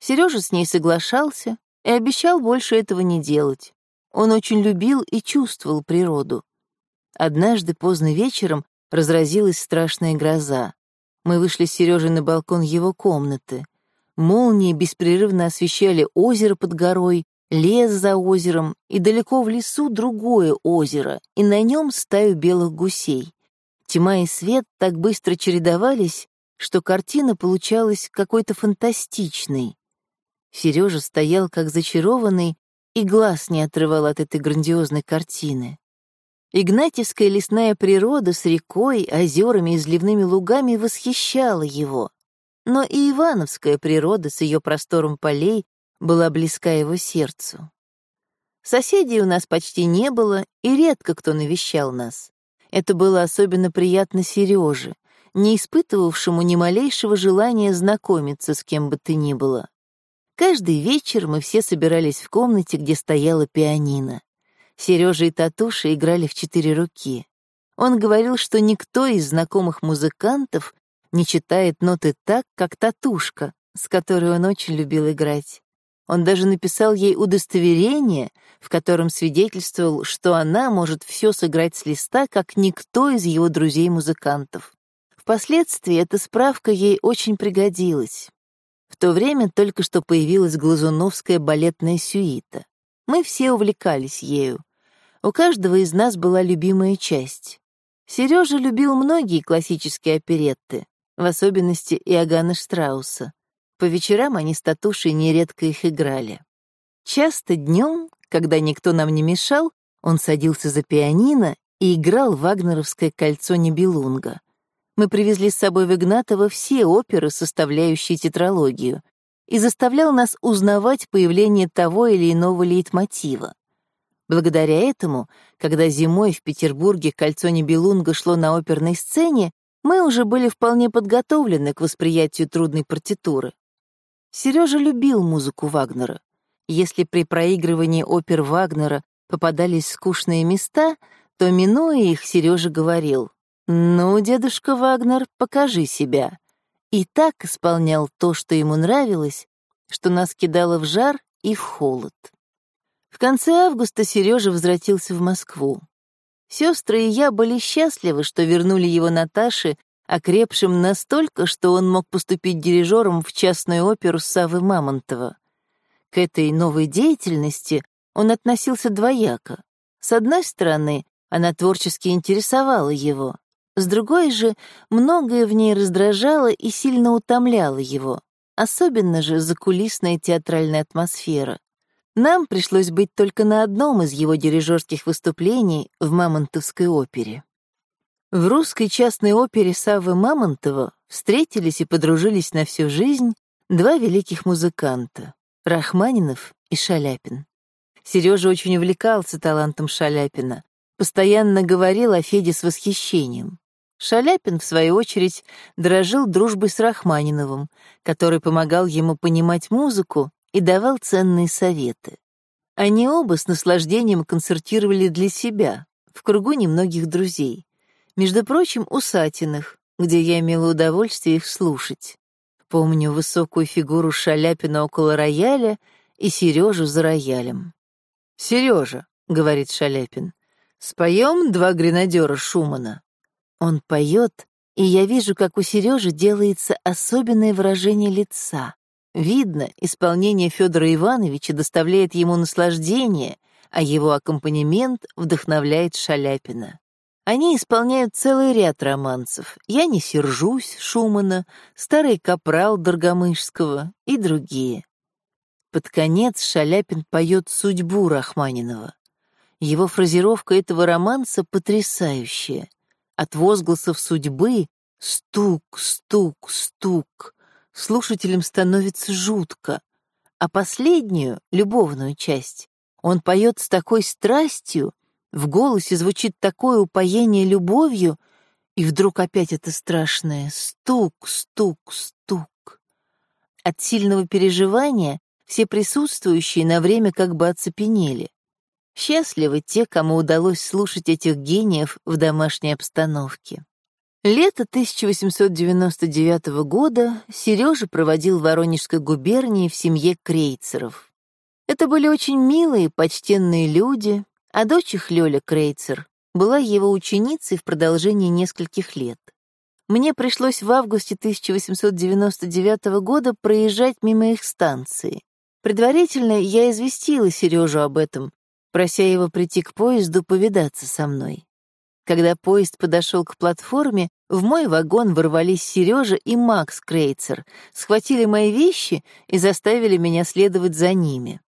A: Сережа с ней соглашался и обещал больше этого не делать. Он очень любил и чувствовал природу. Однажды поздно вечером разразилась страшная гроза. Мы вышли с Сережей на балкон его комнаты. Молнии беспрерывно освещали озеро под горой, лес за озером и далеко в лесу другое озеро, и на нем стаю белых гусей. Тьма и свет так быстро чередовались, что картина получалась какой-то фантастичной. Сережа стоял как зачарованный и глаз не отрывал от этой грандиозной картины. Игнатьевская лесная природа с рекой, озерами и изливными лугами восхищала его. но и Ивановская природа с ее простором полей была близка его сердцу. Соседей у нас почти не было, и редко кто навещал нас. Это было особенно приятно Сереже, не испытывавшему ни малейшего желания знакомиться с кем бы то ни было. Каждый вечер мы все собирались в комнате, где стояла пианино. Сережа и Татуша играли в четыре руки. Он говорил, что никто из знакомых музыкантов не читает ноты так, как Татушка, с которой он очень любил играть. Он даже написал ей удостоверение, в котором свидетельствовал, что она может все сыграть с листа, как никто из его друзей-музыкантов. Впоследствии эта справка ей очень пригодилась. В то время только что появилась глазуновская балетная сюита. Мы все увлекались ею. У каждого из нас была любимая часть. Сережа любил многие классические оперетты, в особенности Иоганна Штрауса. По вечерам они с Татушей нередко их играли. Часто днем, когда никто нам не мешал, он садился за пианино и играл вагнеровское кольцо Небелунга. Мы привезли с собой в Игнатово все оперы, составляющие тетралогию, и заставлял нас узнавать появление того или иного лейтмотива. Благодаря этому, когда зимой в Петербурге кольцо Небелунга шло на оперной сцене, мы уже были вполне подготовлены к восприятию трудной партитуры. Сережа любил музыку Вагнера. Если при проигрывании опер Вагнера попадались скучные места, то, минуя их, Сережа говорил, «Ну, дедушка Вагнер, покажи себя». И так исполнял то, что ему нравилось, что нас кидало в жар и в холод. В конце августа Сережа возвратился в Москву. Сестры и я были счастливы, что вернули его Наташе окрепшим настолько, что он мог поступить дирижером в частную оперу Савы Мамонтова. К этой новой деятельности он относился двояко. С одной стороны, она творчески интересовала его, с другой же, многое в ней раздражало и сильно утомляло его, особенно же закулисная театральная атмосфера. Нам пришлось быть только на одном из его дирижерских выступлений в Мамонтовской опере. В русской частной опере Саввы Мамонтова встретились и подружились на всю жизнь два великих музыканта — Рахманинов и Шаляпин. Сережа очень увлекался талантом Шаляпина, постоянно говорил о Феде с восхищением. Шаляпин, в свою очередь, дорожил дружбой с Рахманиновым, который помогал ему понимать музыку и давал ценные советы. Они оба с наслаждением концертировали для себя, в кругу немногих друзей. Между прочим, у Сатиных, где я имела удовольствие их слушать. Помню высокую фигуру Шаляпина около рояля и Сережу за роялем. «Сережа», — говорит Шаляпин, — «споем два гренадера Шумана». Он поет, и я вижу, как у Сережи делается особенное выражение лица. Видно, исполнение Федора Ивановича доставляет ему наслаждение, а его аккомпанемент вдохновляет Шаляпина. Они исполняют целый ряд романсов «Я не сержусь» Шумана, «Старый капрал» Доргомышского и другие. Под конец Шаляпин поет «Судьбу» Рахманинова. Его фразировка этого романса потрясающая. От возгласов судьбы стук, стук, стук. Слушателям становится жутко. А последнюю, любовную часть, он поет с такой страстью, в голосе звучит такое упоение любовью, и вдруг опять это страшное стук, стук, стук. От сильного переживания все присутствующие на время как бы оцепенели. Счастливы те, кому удалось слушать этих гениев в домашней обстановке. Лето 1899 года Сережа проводил в Воронежской губернии в семье Крейцеров. Это были очень милые, почтенные люди, а дочь их, Лёля Крейцер, была его ученицей в продолжении нескольких лет. Мне пришлось в августе 1899 года проезжать мимо их станции. Предварительно я известила Сережу об этом, прося его прийти к поезду повидаться со мной. Когда поезд подошел к платформе, в мой вагон ворвались Сережа и Макс Крейцер, схватили мои вещи и заставили меня следовать за ними.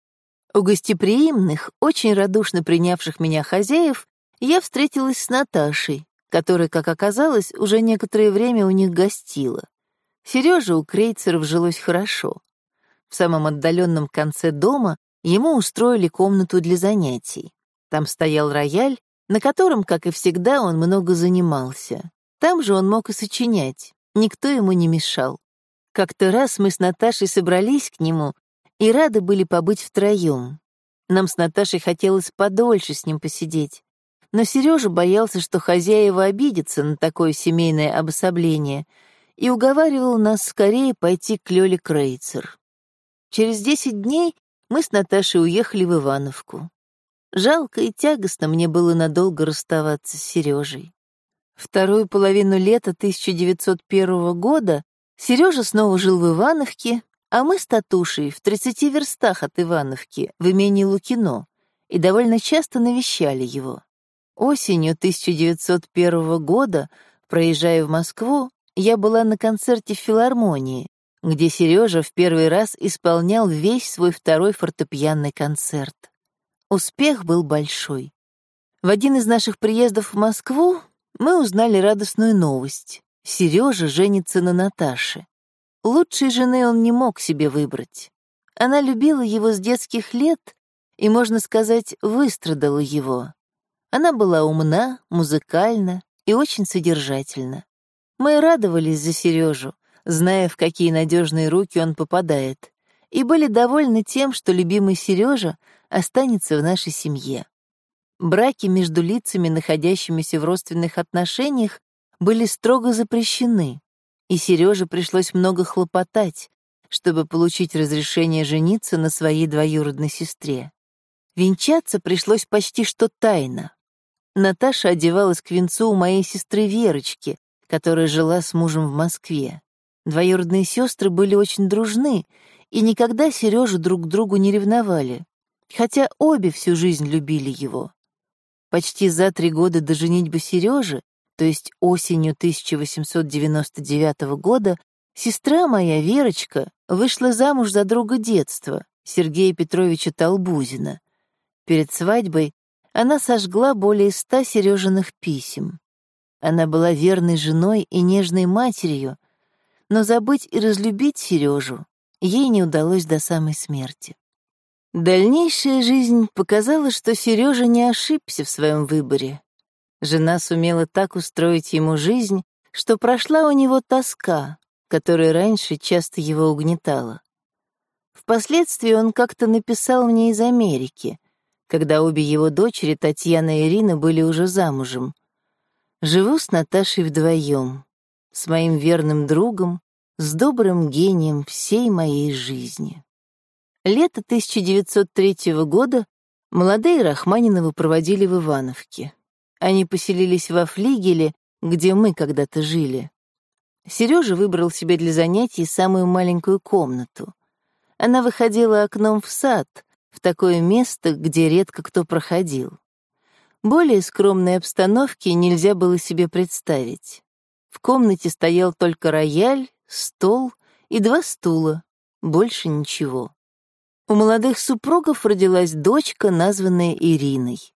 A: У гостеприимных, очень радушно принявших меня хозяев, я встретилась с Наташей, которая, как оказалось, уже некоторое время у них гостила. Сереже у Крейцеров жилось хорошо. В самом отдаленном конце дома ему устроили комнату для занятий. Там стоял рояль, на котором, как и всегда, он много занимался. Там же он мог и сочинять, никто ему не мешал. Как-то раз мы с Наташей собрались к нему и рады были побыть втроем. Нам с Наташей хотелось подольше с ним посидеть. Но Сережа боялся, что хозяева обидятся на такое семейное обособление, и уговаривал нас скорее пойти к Лёле Крейцер. Через десять дней мы с Наташей уехали в Ивановку. Жалко и тягостно мне было надолго расставаться с Сережей. Вторую половину лета 1901 года Сережа снова жил в Ивановке, а мы с Татушей в 30 верстах от Ивановки, в имении Лукино, и довольно часто навещали его. Осенью 1901 года, проезжая в Москву, я была на концерте в филармонии, где Сережа в первый раз исполнял весь свой второй фортепианный концерт. Успех был большой. В один из наших приездов в Москву мы узнали радостную новость. Сережа женится на Наташе. Лучшей жены он не мог себе выбрать. Она любила его с детских лет и, можно сказать, выстрадала его. Она была умна, музыкальна и очень содержательна. Мы радовались за Сережу, зная, в какие надежные руки он попадает, и были довольны тем, что любимый Сережа останется в нашей семье. Браки между лицами, находящимися в родственных отношениях, были строго запрещены и Сереже пришлось много хлопотать, чтобы получить разрешение жениться на своей двоюродной сестре. Венчаться пришлось почти что тайно. Наташа одевалась к венцу у моей сестры Верочки, которая жила с мужем в Москве. Двоюродные сестры были очень дружны и никогда Сережу друг к другу не ревновали, хотя обе всю жизнь любили его. Почти за три года до женитьбы Сережи то есть осенью 1899 года, сестра моя, Верочка, вышла замуж за друга детства, Сергея Петровича Толбузина. Перед свадьбой она сожгла более ста Сережиных писем. Она была верной женой и нежной матерью, но забыть и разлюбить Сережу ей не удалось до самой смерти. Дальнейшая жизнь показала, что Сережа не ошибся в своем выборе, Жена сумела так устроить ему жизнь, что прошла у него тоска, которая раньше часто его угнетала. Впоследствии он как-то написал мне из Америки, когда обе его дочери, Татьяна и Ирина, были уже замужем. «Живу с Наташей вдвоем, с моим верным другом, с добрым гением всей моей жизни». Лето 1903 года молодые Рахманиновы проводили в Ивановке. Они поселились во флигеле, где мы когда-то жили. Сережа выбрал себе для занятий самую маленькую комнату. Она выходила окном в сад, в такое место, где редко кто проходил. Более скромной обстановки нельзя было себе представить. В комнате стоял только рояль, стол и два стула, больше ничего. У молодых супругов родилась дочка, названная Ириной.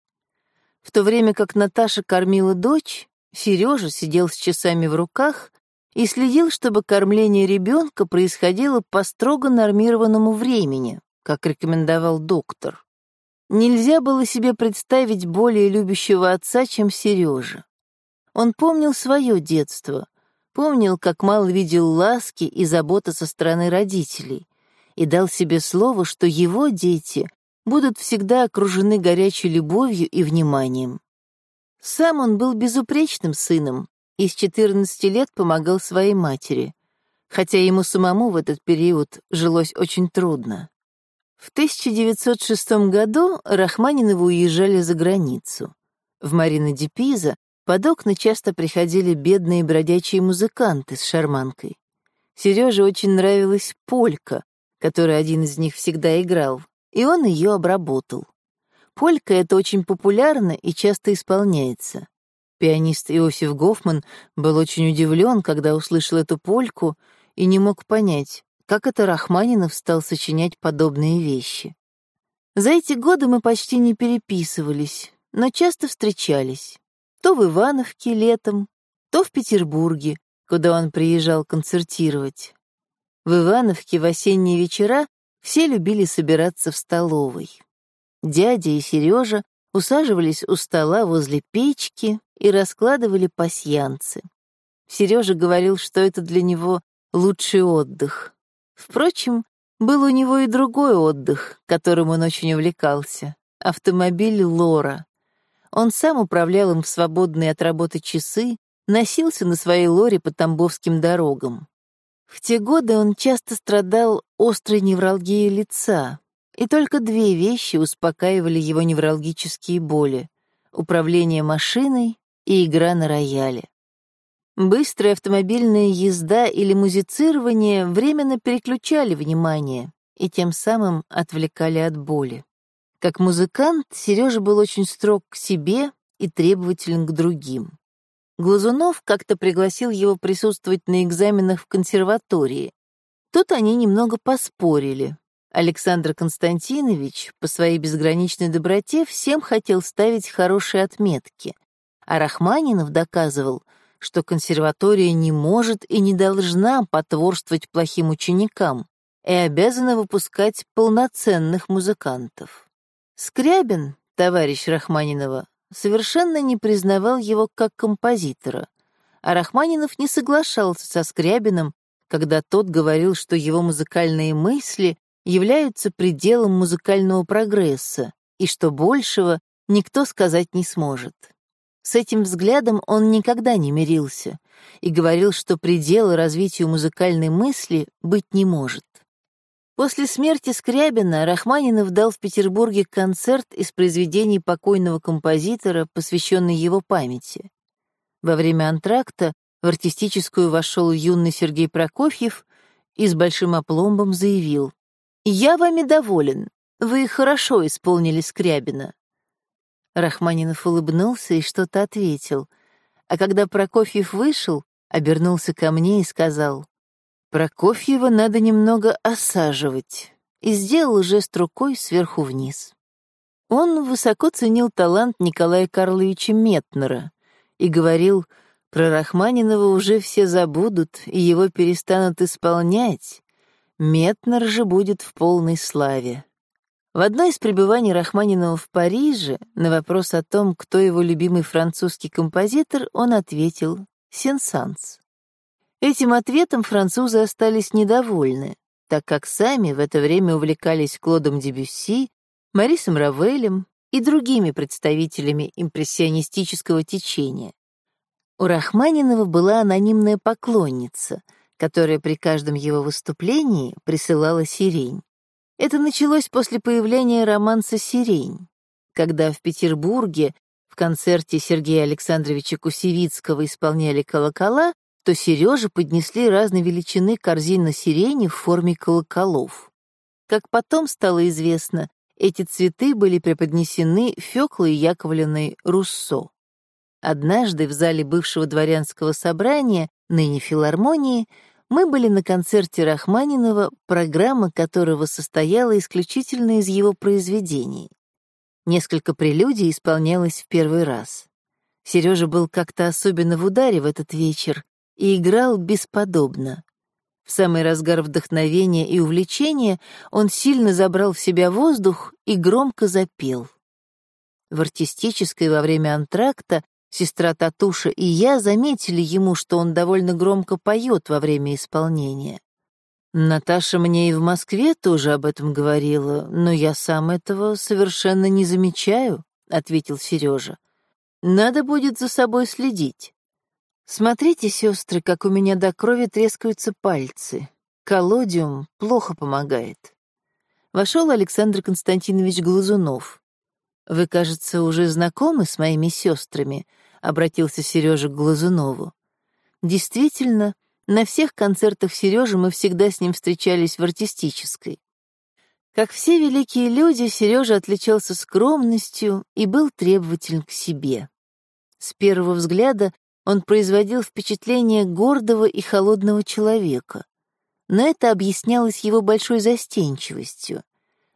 A: В то время как Наташа кормила дочь, Сережа сидел с часами в руках и следил, чтобы кормление ребенка происходило по строго нормированному времени, как рекомендовал доктор. Нельзя было себе представить более любящего отца, чем Сережа. Он помнил свое детство, помнил, как мало видел ласки и заботы со стороны родителей, и дал себе слово, что его дети будут всегда окружены горячей любовью и вниманием. Сам он был безупречным сыном и с 14 лет помогал своей матери, хотя ему самому в этот период жилось очень трудно. В 1906 году Рахманиновы уезжали за границу. В Марина Депиза под окна часто приходили бедные бродячие музыканты с шарманкой. Сереже очень нравилась полька, которую один из них всегда играл, и он ее обработал. Полька — это очень популярно и часто исполняется. Пианист Иосиф Гофман был очень удивлен, когда услышал эту польку и не мог понять, как это Рахманинов стал сочинять подобные вещи. За эти годы мы почти не переписывались, но часто встречались. То в Ивановке летом, то в Петербурге, куда он приезжал концертировать. В Ивановке в осенние вечера все любили собираться в столовой. Дядя и Сережа усаживались у стола возле печки и раскладывали пасьянцы. Сережа говорил, что это для него лучший отдых. Впрочем, был у него и другой отдых, которым он очень увлекался — автомобиль Лора. Он сам управлял им в свободные от работы часы, носился на своей Лоре по тамбовским дорогам. В те годы он часто страдал острой невралгией лица, и только две вещи успокаивали его невралгические боли — управление машиной и игра на рояле. Быстрая автомобильная езда или музицирование временно переключали внимание и тем самым отвлекали от боли. Как музыкант Сережа был очень строг к себе и требователен к другим. Глазунов как-то пригласил его присутствовать на экзаменах в консерватории. Тут они немного поспорили. Александр Константинович по своей безграничной доброте всем хотел ставить хорошие отметки, а Рахманинов доказывал — что консерватория не может и не должна потворствовать плохим ученикам и обязана выпускать полноценных музыкантов. Скрябин, товарищ Рахманинова, совершенно не признавал его как композитора, а Рахманинов не соглашался со Скрябиным, когда тот говорил, что его музыкальные мысли являются пределом музыкального прогресса и что большего никто сказать не сможет. С этим взглядом он никогда не мирился и говорил, что предела развитию музыкальной мысли быть не может. После смерти Скрябина Рахманинов дал в Петербурге концерт из произведений покойного композитора, посвященный его памяти. Во время антракта в артистическую вошел юный Сергей Прокофьев и с большим опломбом заявил «Я вами доволен, вы хорошо исполнили Скрябина. Рахманинов улыбнулся и что-то ответил. А когда Прокофьев вышел, обернулся ко мне и сказал, «Прокофьева надо немного осаживать», и сделал жест рукой сверху вниз. Он высоко ценил талант Николая Карловича Метнера и говорил, про Рахманинова уже все забудут и его перестанут исполнять. Метнер же будет в полной славе. В одно из пребываний Рахманинова в Париже на вопрос о том, кто его любимый французский композитор, он ответил «Сен-Санс». Этим ответом французы остались недовольны, так как сами в это время увлекались Клодом Дебюсси, Марисом Равелем и другими представителями импрессионистического течения. У Рахманинова была анонимная поклонница, которая при каждом его выступлении присылала сирень. Это началось после появления романса «Сирень», когда в Петербурге в концерте Сергея Александровича Кусевицкого исполняли колокола, то Сереже поднесли разной величины корзина сирени в форме колоколов. Как потом стало известно, эти цветы были преподнесены Фёклой Яковлевной Руссо. Однажды в зале бывшего дворянского собрания, ныне филармонии, мы были на концерте Рахманинова, программа которого состояла исключительно из его произведений. Несколько прелюдий исполнялось в первый раз. Сережа был как-то особенно в ударе в этот вечер и играл бесподобно. В самый разгар вдохновения и увлечения он сильно забрал в себя воздух и громко запел. В артистической во время антракта Сестра Татуша и я заметили ему, что он довольно громко поет во время исполнения. Наташа мне и в Москве тоже об этом говорила, но я сам этого совершенно не замечаю, ответил Сережа. Надо будет за собой следить. Смотрите, сестры, как у меня до крови трескаются пальцы. Колодиум плохо помогает. Вошел Александр Константинович Глазунов. Вы, кажется, уже знакомы с моими сестрами, обратился Сережа к Глазунову. Действительно, на всех концертах Сережи мы всегда с ним встречались в артистической. Как все великие люди, Сережа отличался скромностью и был требователен к себе. С первого взгляда он производил впечатление гордого и холодного человека. Но это объяснялось его большой застенчивостью.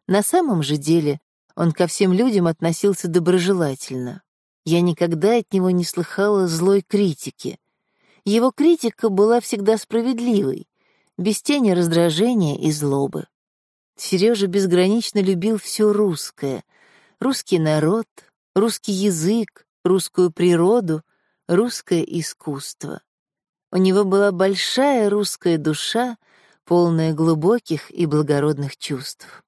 A: На самом же деле он ко всем людям относился доброжелательно. Я никогда от него не слыхала злой критики. Его критика была всегда справедливой, без тени раздражения и злобы. Сережа безгранично любил все русское, русский народ, русский язык, русскую природу, русское искусство. У него была большая русская душа, полная глубоких и благородных чувств.